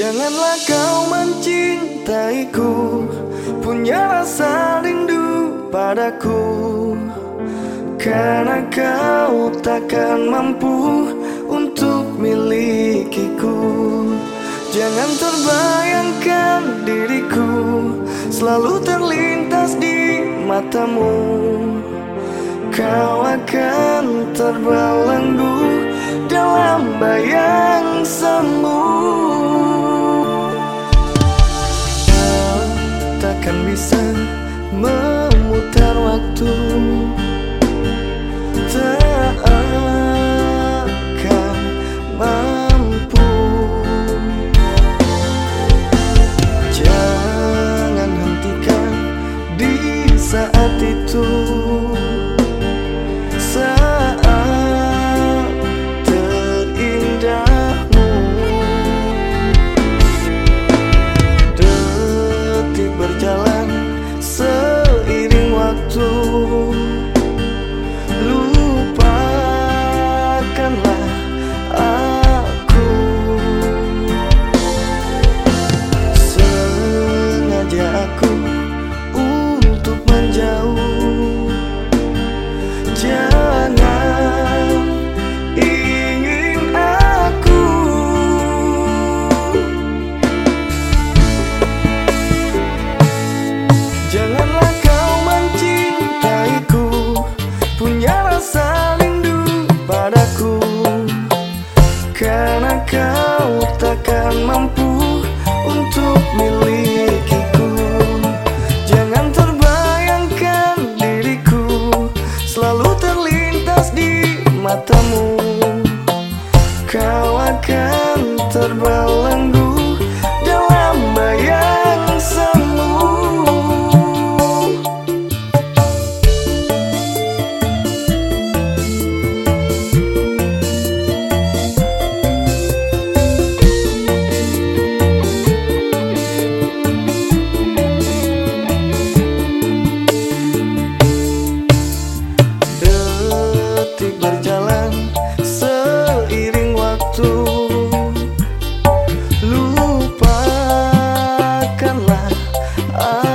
Janganlah kau mencintaiku. Punya rasa rindu padaku. Karena kau takkan mampu untuk milikiku. Jangan terbayangkan diriku Selalu terlintas di matamu. Kau akan terbelenggu dalam bayang semu bisa memutar waktu terbelenggu padaku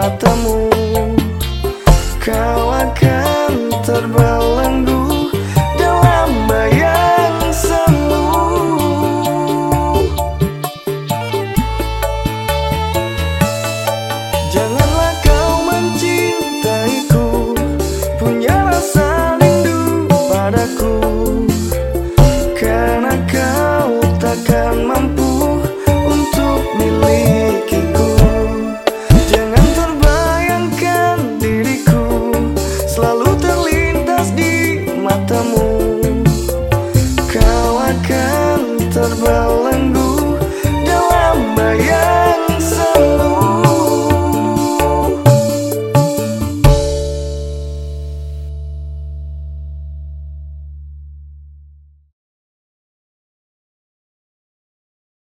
matamu. Kau akan And.